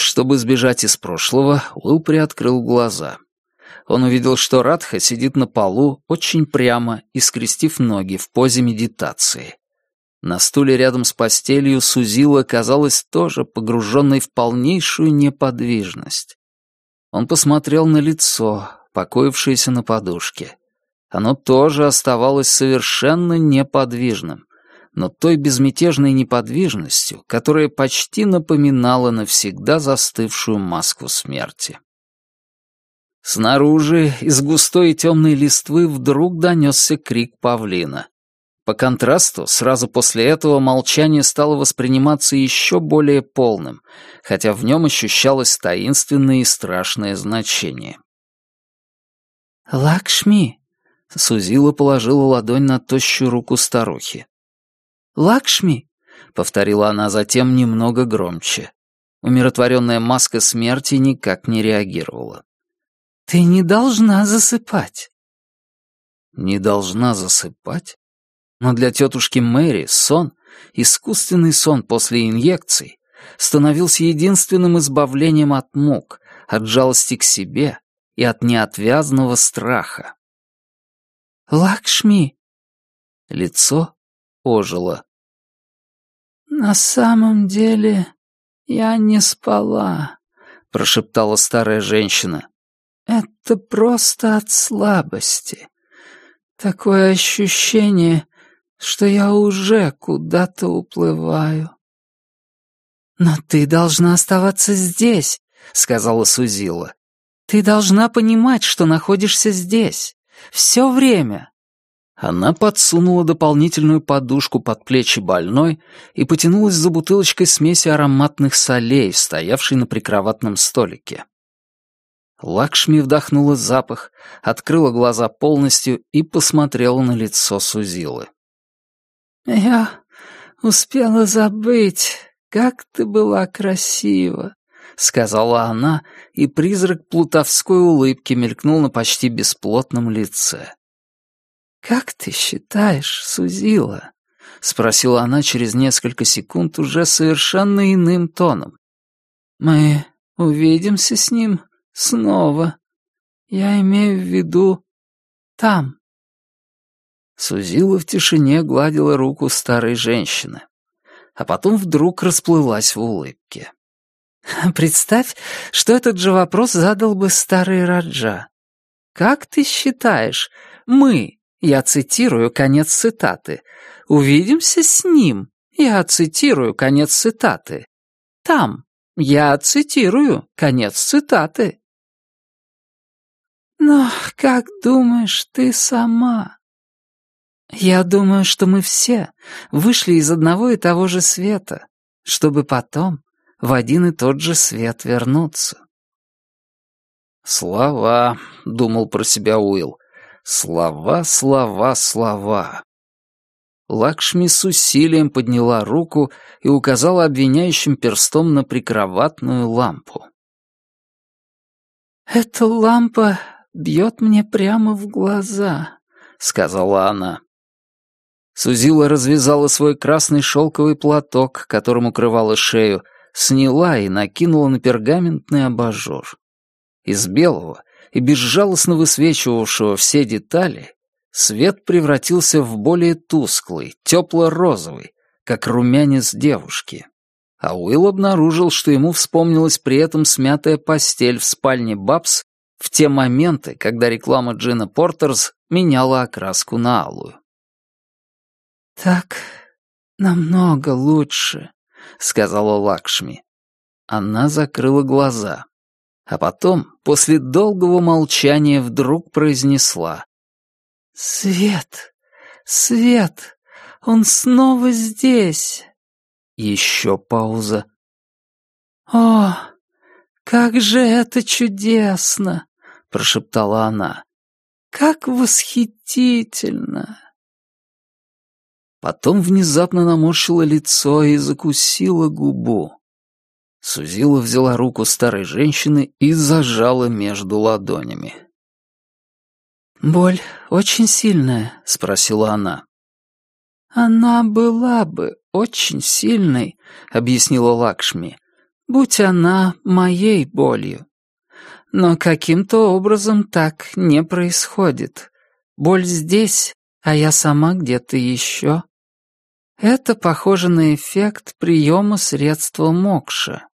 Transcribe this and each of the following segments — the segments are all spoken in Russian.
Чтобы сбежать из прошлого, Уилл приоткрыл глаза. Он увидел, что Радха сидит на полу очень прямо и скрестив ноги в позе медитации. На стуле рядом с постелью Сузила казалась тоже погруженной в полнейшую неподвижность. Он посмотрел на лицо, покоившееся на подушке. Оно тоже оставалось совершенно неподвижным, но той безмятежной неподвижностью, которая почти напоминала навсегда застывшую маску смерти. Снаружи из густой и темной листвы вдруг донесся крик павлина. По контрасту, сразу после этого молчание стало восприниматься еще более полным, хотя в нем ощущалось таинственное и страшное значение. «Лакшми!» — Сузила положила ладонь на тощую руку старухи. «Лакшми!» — повторила она затем немного громче. Умиротворенная маска смерти никак не реагировала. «Ты не должна засыпать». «Не должна засыпать?» Но для тетушки Мэри сон, искусственный сон после инъекций, становился единственным избавлением от мук, от жалости к себе и от неотвязного страха. «Лакшми!» Лицо ожило. «На самом деле я не спала», — прошептала старая женщина. «Это просто от слабости. Такое ощущение, что я уже куда-то уплываю. «Но ты должна оставаться здесь», — сказала Сузила. «Ты должна понимать, что находишься здесь. Все время». Она подсунула дополнительную подушку под плечи больной и потянулась за бутылочкой смеси ароматных солей, стоявшей на прикроватном столике. Лакшми вдохнула запах, открыла глаза полностью и посмотрела на лицо Сузилы. «Я успела забыть, как ты была красива», — сказала она, и призрак плутовской улыбки мелькнул на почти бесплотном лице. «Как ты считаешь, Сузила?» — спросила она через несколько секунд уже совершенно иным тоном. «Мы увидимся с ним снова. Я имею в виду там». Сузила в тишине гладила руку старой женщины, а потом вдруг расплылась в улыбке. «Представь, что этот же вопрос задал бы старый Раджа. Как ты считаешь, мы, я цитирую конец цитаты, увидимся с ним, я цитирую конец цитаты, там, я цитирую конец цитаты?» «Но как думаешь ты сама?» Я думаю, что мы все вышли из одного и того же света, чтобы потом в один и тот же свет вернуться. «Слова», — думал про себя Уилл, — «слова, слова, слова». Лакшми с усилием подняла руку и указала обвиняющим перстом на прикроватную лампу. «Эта лампа бьет мне прямо в глаза», — сказала она. Сузила развязала свой красный шелковый платок, которым укрывала шею, сняла и накинула на пергаментный абажур. Из белого и безжалостно высвечивавшего все детали свет превратился в более тусклый, тепло-розовый, как румянец девушки. А Уилл обнаружил, что ему вспомнилась при этом смятая постель в спальне Бабс в те моменты, когда реклама Джина Портерс меняла окраску на алую. «Так намного лучше», — сказала Лакшми. Она закрыла глаза, а потом, после долгого молчания, вдруг произнесла. «Свет! Свет! Он снова здесь!» Еще пауза. «О, как же это чудесно!» — прошептала она. «Как восхитительно!» Потом внезапно наморщила лицо и закусила губу. Сузила взяла руку старой женщины и зажала между ладонями. «Боль очень сильная?» — спросила она. «Она была бы очень сильной», — объяснила Лакшми. будь она моей болью. Но каким-то образом так не происходит. Боль здесь, а я сама где-то еще. Это похоже на эффект приема средства мокша.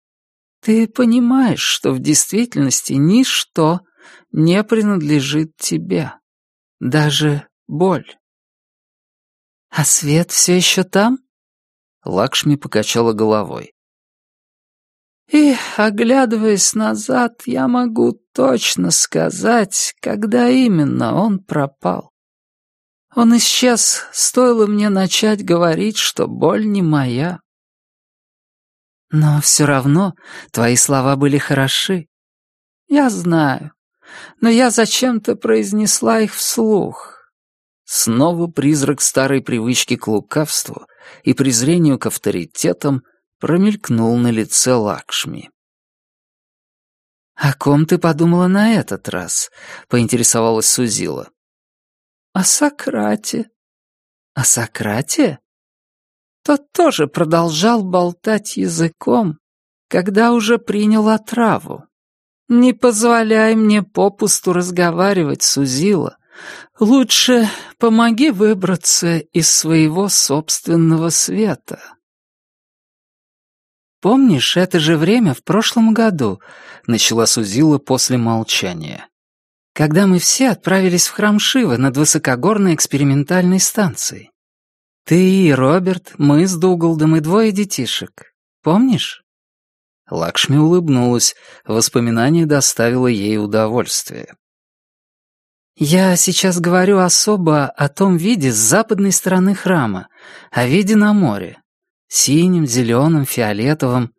Ты понимаешь, что в действительности ничто не принадлежит тебе. Даже боль. А свет все еще там? Лакшми покачала головой. И, оглядываясь назад, я могу точно сказать, когда именно он пропал. Он исчез, стоило мне начать говорить, что боль не моя. Но все равно твои слова были хороши. Я знаю, но я зачем-то произнесла их вслух. Снова призрак старой привычки к лукавству и презрению к авторитетам промелькнул на лице Лакшми. «О ком ты подумала на этот раз?» — поинтересовалась Сузила. «О Сократе». «О Сократе?» Тот тоже продолжал болтать языком, когда уже принял отраву. «Не позволяй мне попусту разговаривать, Сузила. Лучше помоги выбраться из своего собственного света». «Помнишь это же время в прошлом году?» — начала Сузила после молчания. «Когда мы все отправились в храм Шивы над высокогорной экспериментальной станцией. Ты и Роберт, мы с Дугалдом и двое детишек. Помнишь?» Лакшми улыбнулась, воспоминание доставило ей удовольствие. «Я сейчас говорю особо о том виде с западной стороны храма, о виде на море синим, зеленым, фиолетовым,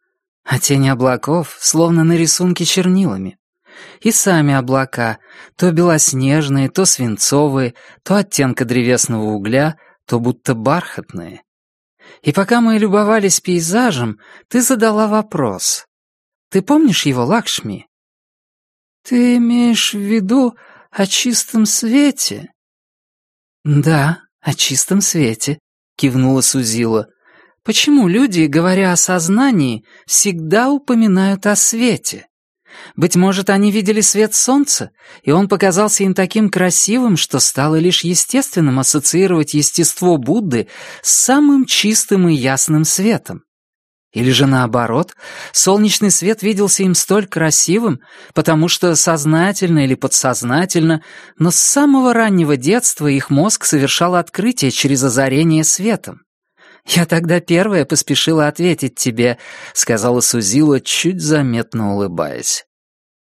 а тени облаков словно на рисунке чернилами. И сами облака, то белоснежные, то свинцовые, то оттенка древесного угля, то будто бархатные. И пока мы любовались пейзажем, ты задала вопрос. Ты помнишь его, Лакшми? Ты имеешь в виду о чистом свете? Да, о чистом свете, кивнула Сузила. Почему люди, говоря о сознании, всегда упоминают о свете? Быть может, они видели свет солнца, и он показался им таким красивым, что стало лишь естественным ассоциировать естество Будды с самым чистым и ясным светом. Или же наоборот, солнечный свет виделся им столь красивым, потому что сознательно или подсознательно, но с самого раннего детства их мозг совершал открытие через озарение светом. «Я тогда первая поспешила ответить тебе», — сказала Сузила, чуть заметно улыбаясь.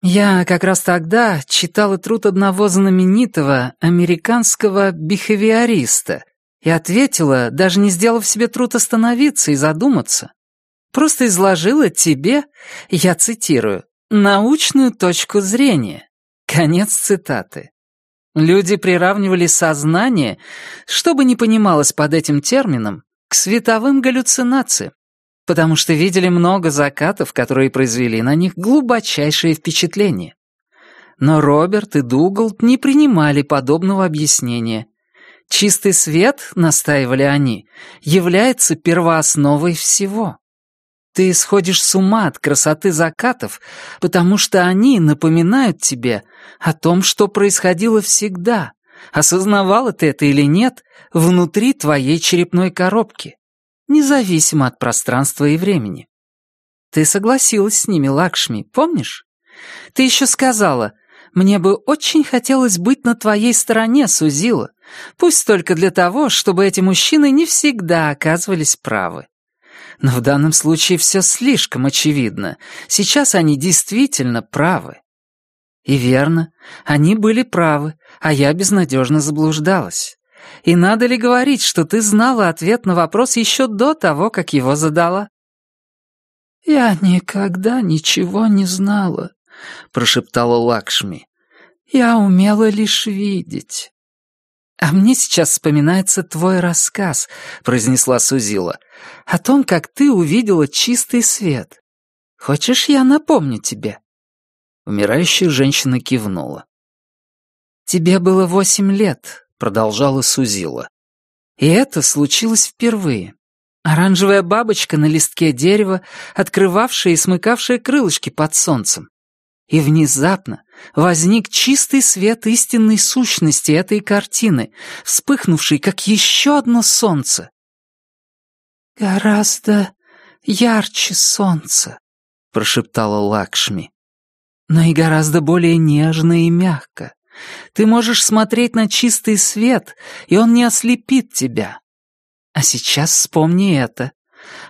«Я как раз тогда читала труд одного знаменитого американского бихевиориста и ответила, даже не сделав себе труд остановиться и задуматься. Просто изложила тебе, я цитирую, научную точку зрения». Конец цитаты. Люди приравнивали сознание, что бы ни понималось под этим термином, к световым галлюцинациям, потому что видели много закатов, которые произвели на них глубочайшее впечатление. Но Роберт и Дугалд не принимали подобного объяснения. Чистый свет, настаивали они, является первоосновой всего. Ты сходишь с ума от красоты закатов, потому что они напоминают тебе о том, что происходило всегда, осознавала ты это или нет, внутри твоей черепной коробки, независимо от пространства и времени. Ты согласилась с ними, Лакшми, помнишь? Ты еще сказала, мне бы очень хотелось быть на твоей стороне, Сузила, пусть только для того, чтобы эти мужчины не всегда оказывались правы. Но в данном случае все слишком очевидно. Сейчас они действительно правы. И верно, они были правы, а я безнадежно заблуждалась. И надо ли говорить, что ты знала ответ на вопрос еще до того, как его задала? «Я никогда ничего не знала», — прошептала Лакшми. «Я умела лишь видеть». «А мне сейчас вспоминается твой рассказ», — произнесла Сузила, «о том, как ты увидела чистый свет. Хочешь, я напомню тебе?» Умирающая женщина кивнула. «Тебе было восемь лет», — продолжала Сузила. «И это случилось впервые. Оранжевая бабочка на листке дерева, открывавшая и смыкавшая крылышки под солнцем. И внезапно возник чистый свет истинной сущности этой картины, вспыхнувший, как еще одно солнце. «Гораздо ярче солнца», — прошептала Лакшми. «Но и гораздо более нежно и мягко. Ты можешь смотреть на чистый свет, и он не ослепит тебя. А сейчас вспомни это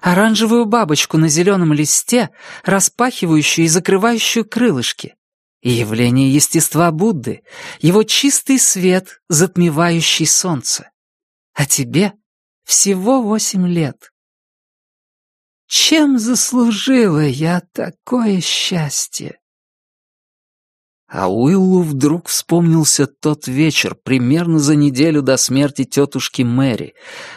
оранжевую бабочку на зеленом листе, распахивающую и закрывающую крылышки. И явление естества Будды, его чистый свет, затмевающий солнце. А тебе всего восемь лет. Чем заслужила я такое счастье? А Уиллу вдруг вспомнился тот вечер, примерно за неделю до смерти тетушки Мэри,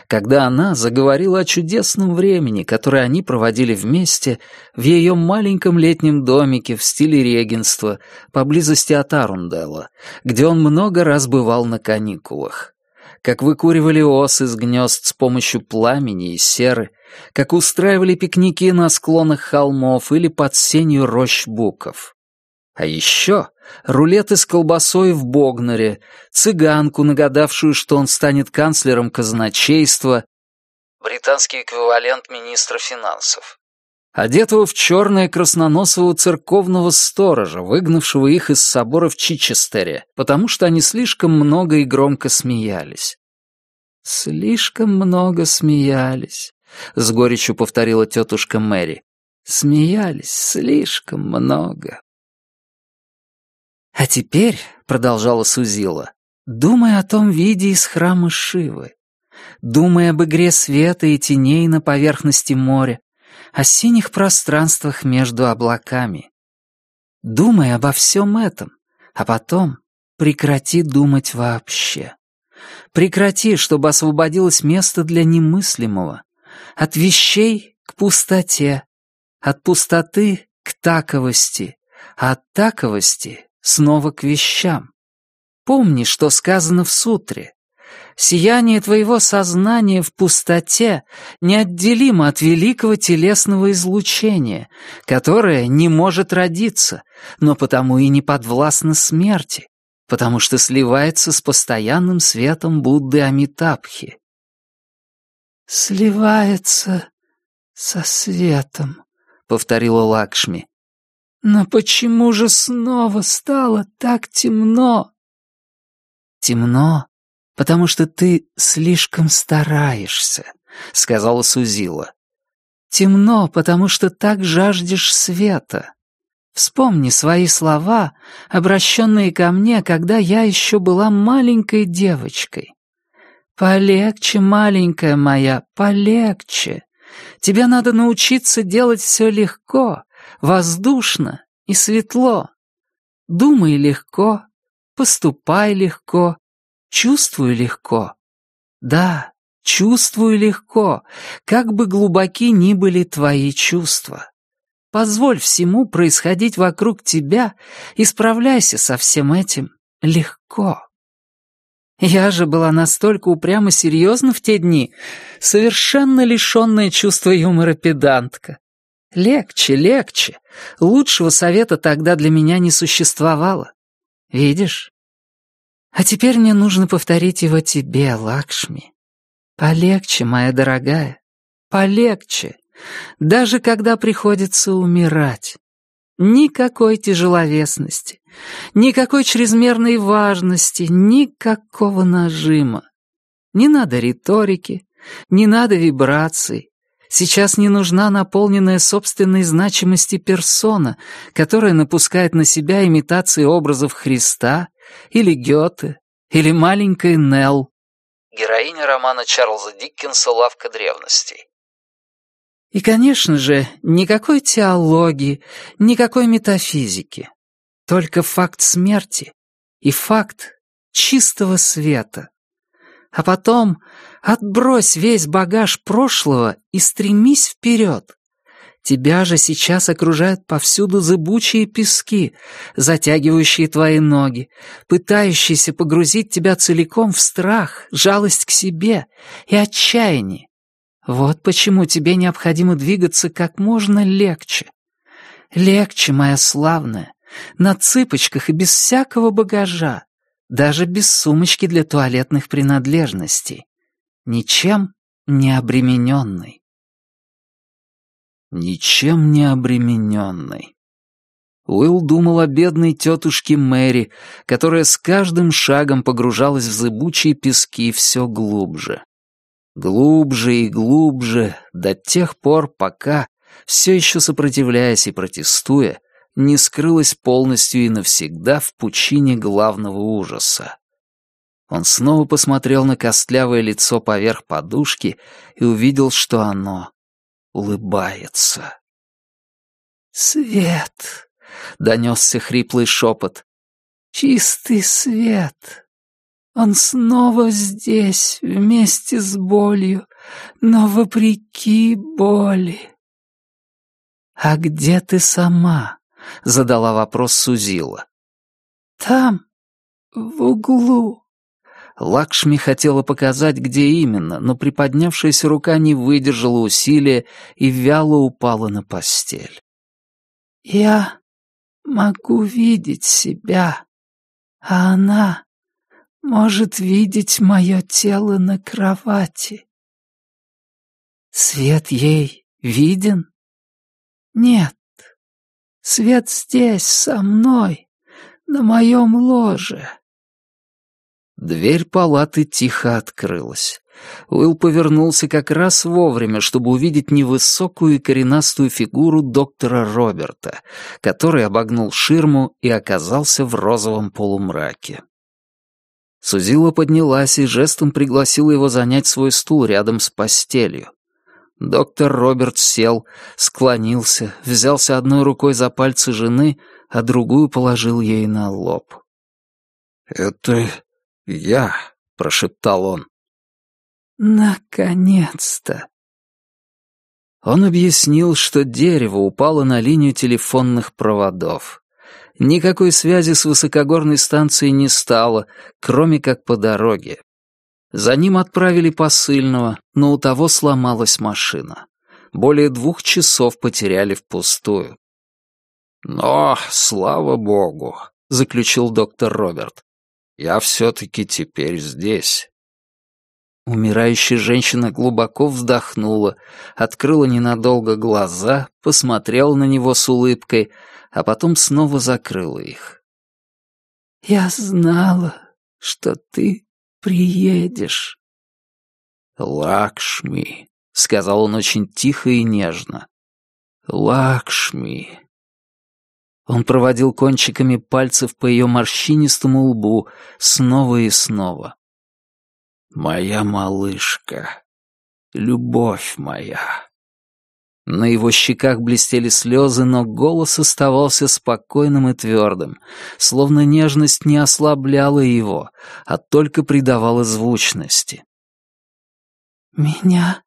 когда она заговорила о чудесном времени, которое они проводили вместе в ее маленьком летнем домике в стиле регенства, поблизости от Арунделла, где он много раз бывал на каникулах. Как выкуривали ос из гнезд с помощью пламени и серы, как устраивали пикники на склонах холмов или под сенью рощ буков. А еще рулеты с колбасой в Богнере, цыганку, нагадавшую, что он станет канцлером казначейства, британский эквивалент министра финансов, одетого в черное красноносого церковного сторожа, выгнавшего их из собора в Чичестере, потому что они слишком много и громко смеялись. «Слишком много смеялись», — с горечью повторила тетушка Мэри. «Смеялись слишком много». «А теперь», — продолжала Сузила, — «думай о том виде из храма Шивы. Думай об игре света и теней на поверхности моря, о синих пространствах между облаками. Думай обо всем этом, а потом прекрати думать вообще. Прекрати, чтобы освободилось место для немыслимого. От вещей к пустоте, от пустоты к таковости, а от таковости снова к вещам. Помни, что сказано в сутре. Сияние твоего сознания в пустоте неотделимо от великого телесного излучения, которое не может родиться, но потому и не подвластно смерти, потому что сливается с постоянным светом Будды Амитабхи. «Сливается со светом», — повторила Лакшми. Но почему же снова стало так темно? Темно, потому что ты слишком стараешься, сказала Сузила. Темно, потому что так жаждешь света. Вспомни свои слова, обращенные ко мне, когда я еще была маленькой девочкой. Полегче, маленькая моя, полегче. Тебе надо научиться делать все легко, воздушно и светло. Думай легко, поступай легко, чувствуй легко. Да, чувствуй легко, как бы глубоки ни были твои чувства. Позволь всему происходить вокруг тебя и справляйся со всем этим легко. Я же была настолько упрямо серьезна в те дни, совершенно лишенная чувства юмора педантка. Легче, легче. Лучшего совета тогда для меня не существовало. Видишь? А теперь мне нужно повторить его тебе, Лакшми. Полегче, моя дорогая, полегче. Даже когда приходится умирать. Никакой тяжеловесности, никакой чрезмерной важности, никакого нажима. Не надо риторики, не надо вибраций, Сейчас не нужна наполненная собственной значимости персона, которая напускает на себя имитации образов Христа или Гёте, или маленькой Нелл. Героиня романа Чарльза Диккенса «Лавка древностей». И, конечно же, никакой теологии, никакой метафизики. Только факт смерти и факт чистого света. А потом отбрось весь багаж прошлого и стремись вперед. Тебя же сейчас окружают повсюду зыбучие пески, затягивающие твои ноги, пытающиеся погрузить тебя целиком в страх, жалость к себе и отчаяние. Вот почему тебе необходимо двигаться как можно легче. Легче, моя славная, на цыпочках и без всякого багажа, даже без сумочки для туалетных принадлежностей. Ничем не обремененный. Ничем не обремененный. Уилл думал о бедной тетушке Мэри, которая с каждым шагом погружалась в зыбучие пески все глубже. Глубже и глубже, до тех пор, пока, все еще сопротивляясь и протестуя, не скрылась полностью и навсегда в пучине главного ужаса. Он снова посмотрел на костлявое лицо поверх подушки и увидел, что оно улыбается. «Свет!» — донесся хриплый шепот. «Чистый свет!» Он снова здесь, вместе с болью, но вопреки боли. «А где ты сама?» — задала вопрос Сузила. «Там, в углу». Лакшми хотела показать, где именно, но приподнявшаяся рука не выдержала усилия и вяло упала на постель. «Я могу видеть себя, а она может видеть мое тело на кровати. Свет ей виден? Нет. Свет здесь, со мной, на моем ложе. Дверь палаты тихо открылась. Уилл повернулся как раз вовремя, чтобы увидеть невысокую и коренастую фигуру доктора Роберта, который обогнул ширму и оказался в розовом полумраке. Сузила поднялась и жестом пригласила его занять свой стул рядом с постелью. Доктор Роберт сел, склонился, взялся одной рукой за пальцы жены, а другую положил ей на лоб. «Это я», — прошептал он. «Наконец-то!» Он объяснил, что дерево упало на линию телефонных проводов. Никакой связи с высокогорной станцией не стало, кроме как по дороге. За ним отправили посыльного, но у того сломалась машина. Более двух часов потеряли впустую. «Но, слава богу», — заключил доктор Роберт, — «я все-таки теперь здесь». Умирающая женщина глубоко вздохнула, открыла ненадолго глаза, посмотрела на него с улыбкой — а потом снова закрыла их. «Я знала, что ты приедешь». «Лакшми», — сказал он очень тихо и нежно. «Лакшми». Он проводил кончиками пальцев по ее морщинистому лбу снова и снова. «Моя малышка, любовь моя». На его щеках блестели слезы, но голос оставался спокойным и твердым, словно нежность не ослабляла его, а только придавала звучности. «Меня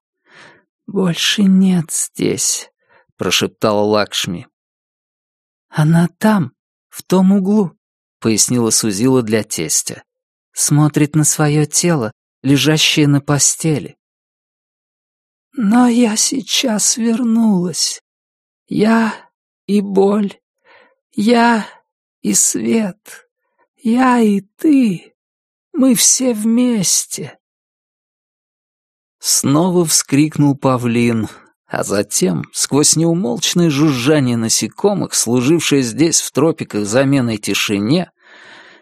больше нет здесь», — прошептала Лакшми. «Она там, в том углу», — пояснила Сузила для тестя. «Смотрит на свое тело, лежащее на постели. Но я сейчас вернулась. Я и боль, я и свет, я и ты. Мы все вместе. Снова вскрикнул павлин, а затем, сквозь неумолчное жужжание насекомых, служившее здесь в тропиках заменой тишине,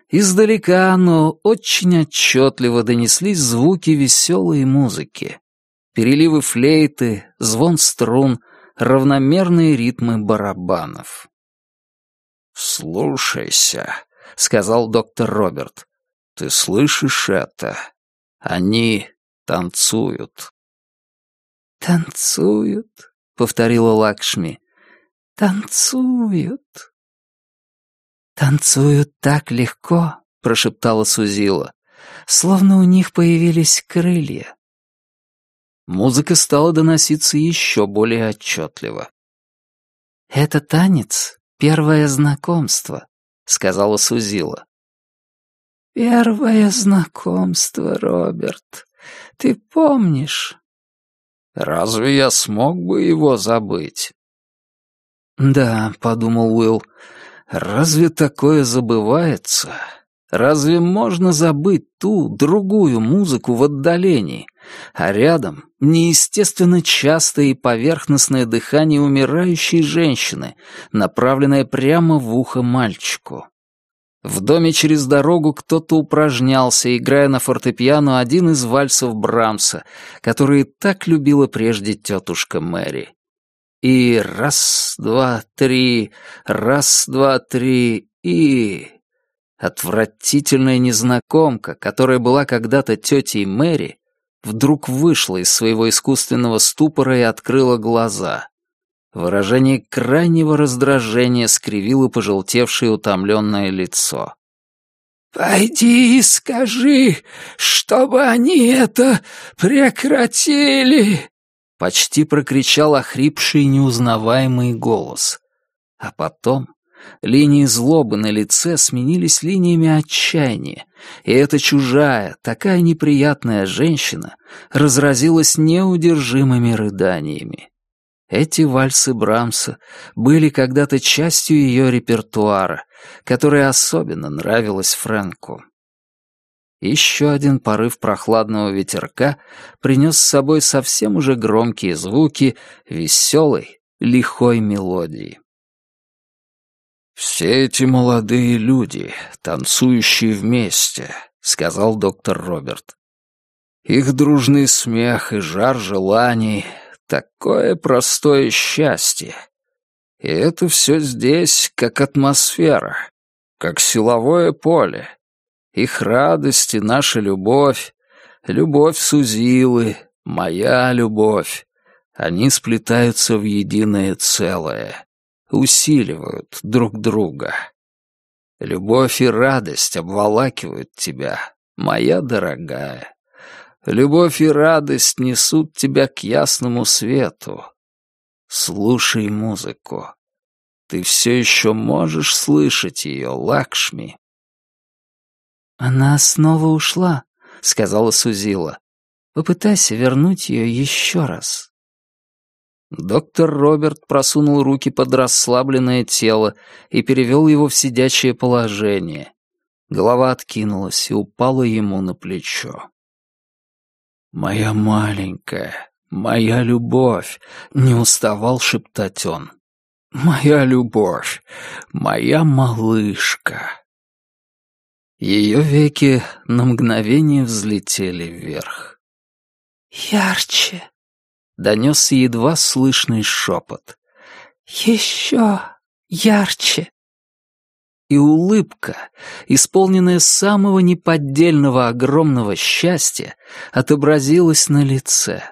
издалека, но очень отчетливо донеслись звуки веселой музыки переливы флейты, звон струн, равномерные ритмы барабанов. «Слушайся», — сказал доктор Роберт. «Ты слышишь это? Они танцуют». «Танцуют», — повторила Лакшми. «Танцуют». «Танцуют так легко», — прошептала Сузила, «словно у них появились крылья». Музыка стала доноситься еще более отчетливо. «Это танец — первое знакомство», — сказала Сузила. «Первое знакомство, Роберт. Ты помнишь?» Разве я смог бы его забыть?» «Да», — подумал Уилл, — «разве такое забывается? Разве можно забыть ту, другую музыку в отдалении, а рядом неестественно частое и поверхностное дыхание умирающей женщины, направленное прямо в ухо мальчику?» В доме через дорогу кто-то упражнялся, играя на фортепиано один из вальсов Брамса, которые так любила прежде тетушка Мэри. И раз, два, три, раз, два, три, и... Отвратительная незнакомка, которая была когда-то тетей Мэри, вдруг вышла из своего искусственного ступора и открыла глаза. Выражение крайнего раздражения скривило пожелтевшее утомленное лицо. «Пойди и скажи, чтобы они это прекратили!» Почти прокричал охрипший неузнаваемый голос. А потом линии злобы на лице сменились линиями отчаяния, и эта чужая, такая неприятная женщина разразилась неудержимыми рыданиями. Эти вальсы Брамса были когда-то частью ее репертуара, которая особенно нравилась Фрэнку. Еще один порыв прохладного ветерка принес с собой совсем уже громкие звуки веселой, лихой мелодии. «Все эти молодые люди, танцующие вместе», — сказал доктор Роберт. «Их дружный смех и жар желаний Такое простое счастье. И это все здесь, как атмосфера, как силовое поле. Их радость и наша любовь, любовь Сузилы, моя любовь. Они сплетаются в единое целое, усиливают друг друга. Любовь и радость обволакивают тебя, моя дорогая. Любовь и радость несут тебя к ясному свету. Слушай музыку. Ты все еще можешь слышать ее, Лакшми. «Она снова ушла», — сказала Сузила. «Попытайся вернуть ее еще раз». Доктор Роберт просунул руки под расслабленное тело и перевел его в сидячее положение. Голова откинулась и упала ему на плечо. «Моя маленькая, моя любовь», — не уставал шептать он. «Моя любовь, моя малышка». Ее веки на мгновение взлетели вверх. «Ярче», — донесся едва слышный шепот. «Еще ярче» и улыбка, исполненная самого неподдельного огромного счастья, отобразилась на лице.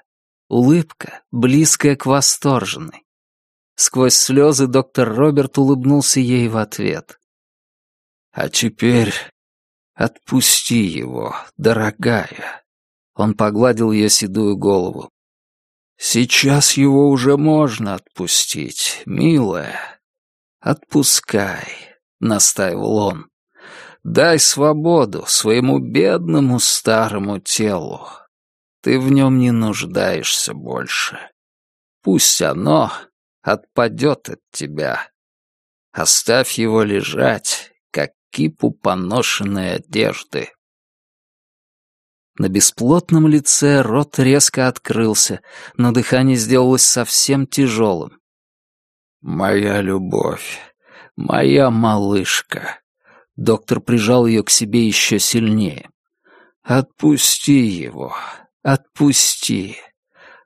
Улыбка, близкая к восторженной. Сквозь слезы доктор Роберт улыбнулся ей в ответ. «А теперь отпусти его, дорогая». Он погладил ее седую голову. «Сейчас его уже можно отпустить, милая. Отпускай». — настаивал он. «Дай свободу своему бедному старому телу. Ты в нем не нуждаешься больше. Пусть оно отпадет от тебя. Оставь его лежать, как кипу поношенной одежды». На бесплотном лице рот резко открылся, но дыхание сделалось совсем тяжелым. «Моя любовь, «Моя малышка». Доктор прижал ее к себе еще сильнее. «Отпусти его, отпусти.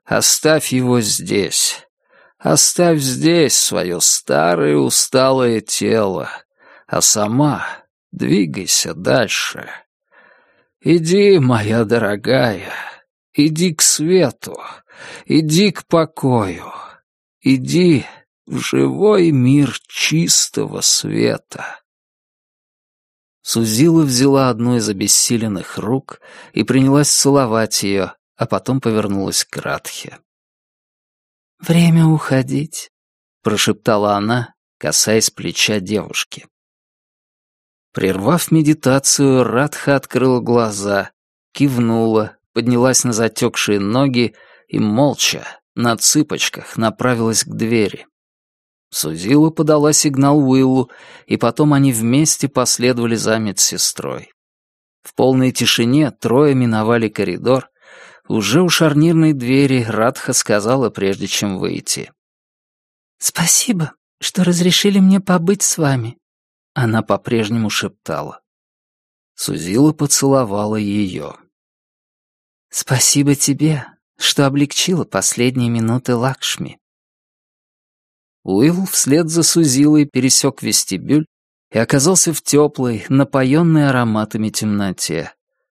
Оставь его здесь. Оставь здесь свое старое усталое тело, а сама двигайся дальше. Иди, моя дорогая, иди к свету, иди к покою, иди живой мир чистого света. Сузила взяла одну из обессиленных рук и принялась целовать ее, а потом повернулась к Радхе. «Время уходить», — прошептала она, касаясь плеча девушки. Прервав медитацию, Радха открыла глаза, кивнула, поднялась на затекшие ноги и молча, на цыпочках, направилась к двери. Судила подала сигнал Уиллу, и потом они вместе последовали за медсестрой. В полной тишине трое миновали коридор. Уже у шарнирной двери Радха сказала, прежде чем выйти. «Спасибо, что разрешили мне побыть с вами». Она по-прежнему шептала. Сузила поцеловала ее. «Спасибо тебе, что облегчила последние минуты Лакшми». Уилл вслед за Сузилой пересек вестибюль и оказался в теплой, напоенной ароматами темноте.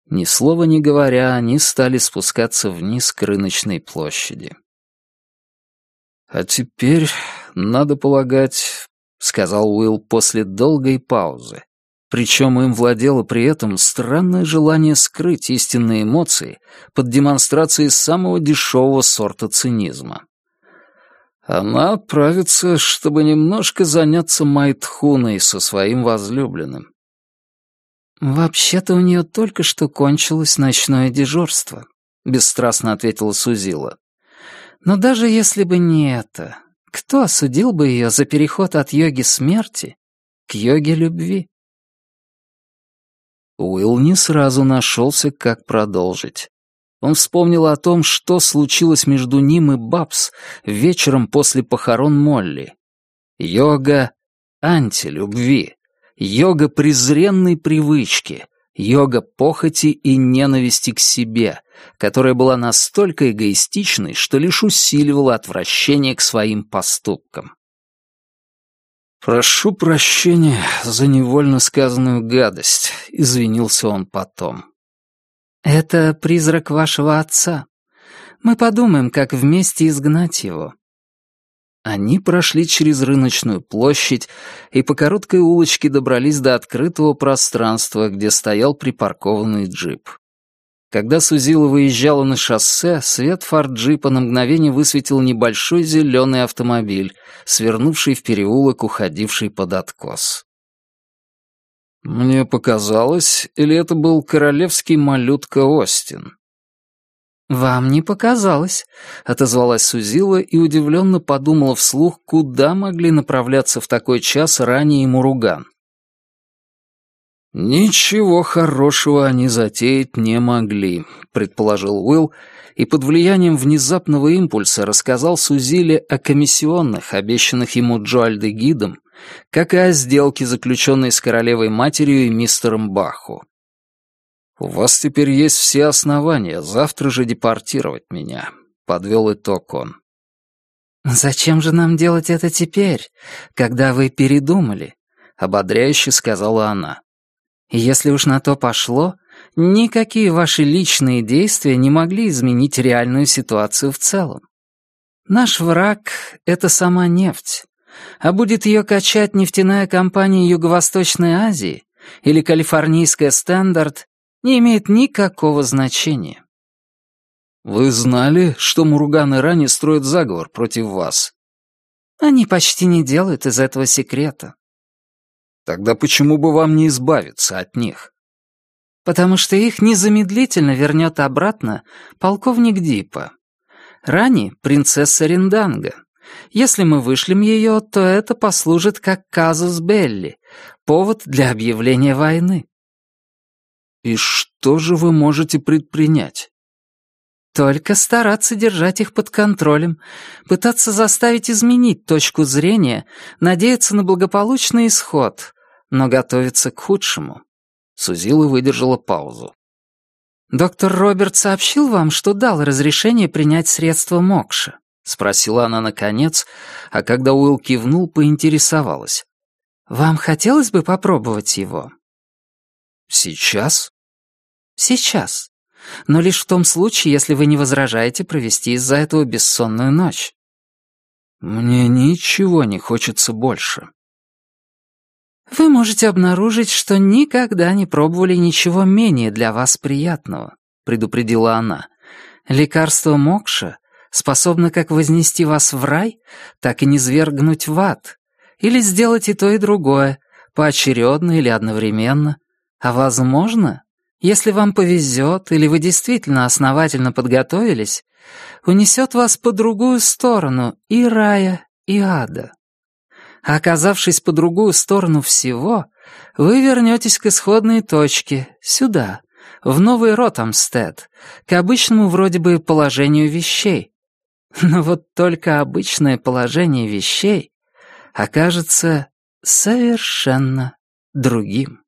Ни слова не говоря, они стали спускаться вниз к рыночной площади. «А теперь, надо полагать», — сказал Уилл после долгой паузы, причем им владело при этом странное желание скрыть истинные эмоции под демонстрацией самого дешевого сорта цинизма. Она отправится, чтобы немножко заняться Майтхуной со своим возлюбленным. «Вообще-то у нее только что кончилось ночное дежурство», — бесстрастно ответила Сузила. «Но даже если бы не это, кто осудил бы ее за переход от йоги смерти к йоге любви?» Уилл не сразу нашелся, как продолжить. Он вспомнил о том, что случилось между ним и Бабс вечером после похорон Молли. Йога антилюбви, йога презренной привычки, йога похоти и ненависти к себе, которая была настолько эгоистичной, что лишь усиливала отвращение к своим поступкам. «Прошу прощения за невольно сказанную гадость», — извинился он потом. «Это призрак вашего отца. Мы подумаем, как вместе изгнать его». Они прошли через рыночную площадь и по короткой улочке добрались до открытого пространства, где стоял припаркованный джип. Когда Сузила выезжала на шоссе, свет фар джипа на мгновение высветил небольшой зеленый автомобиль, свернувший в переулок, уходивший под откос. Мне показалось, или это был королевский малютка Остин? «Вам не показалось», — отозвалась Сузила и удивленно подумала вслух, куда могли направляться в такой час ранее Муруган. «Ничего хорошего они затеять не могли», — предположил Уилл, и под влиянием внезапного импульса рассказал Сузиле о комиссионных, обещанных ему Джоальде гидом, как и о сделке, заключенной с королевой-матерью и мистером Баху. «У вас теперь есть все основания завтра же депортировать меня», — подвел итог он. «Зачем же нам делать это теперь, когда вы передумали?» — ободряюще сказала она. «Если уж на то пошло, никакие ваши личные действия не могли изменить реальную ситуацию в целом. Наш враг — это сама нефть, а будет ее качать нефтяная компания Юго-Восточной Азии или калифорнийская «Стендарт», не имеет никакого значения. Вы знали, что Муруган и Рани строят заговор против вас? Они почти не делают из этого секрета. Тогда почему бы вам не избавиться от них? Потому что их незамедлительно вернет обратно полковник Дипа. Рани — принцесса Ринданга. Если мы вышлем ее, то это послужит как казус белли, повод для объявления войны. И что же вы можете предпринять? Только стараться держать их под контролем, пытаться заставить изменить точку зрения, надеяться на благополучный исход, но готовиться к худшему. Сузила выдержала паузу. «Доктор Роберт сообщил вам, что дал разрешение принять средства Мокша?» — спросила она наконец, а когда Уилл кивнул, поинтересовалась. «Вам хотелось бы попробовать его?» «Сейчас?» «Сейчас. Но лишь в том случае, если вы не возражаете провести из-за этого бессонную ночь». «Мне ничего не хочется больше». «Вы можете обнаружить, что никогда не пробовали ничего менее для вас приятного», — предупредила она. «Лекарство Мокша способно как вознести вас в рай, так и низвергнуть в ад, или сделать и то, и другое, поочередно или одновременно, а, возможно, если вам повезет или вы действительно основательно подготовились, унесет вас по другую сторону и рая, и ада. А оказавшись по другую сторону всего, вы вернетесь к исходной точке, сюда, в новый Ротамстед, к обычному вроде бы положению вещей. Но вот только обычное положение вещей окажется совершенно другим.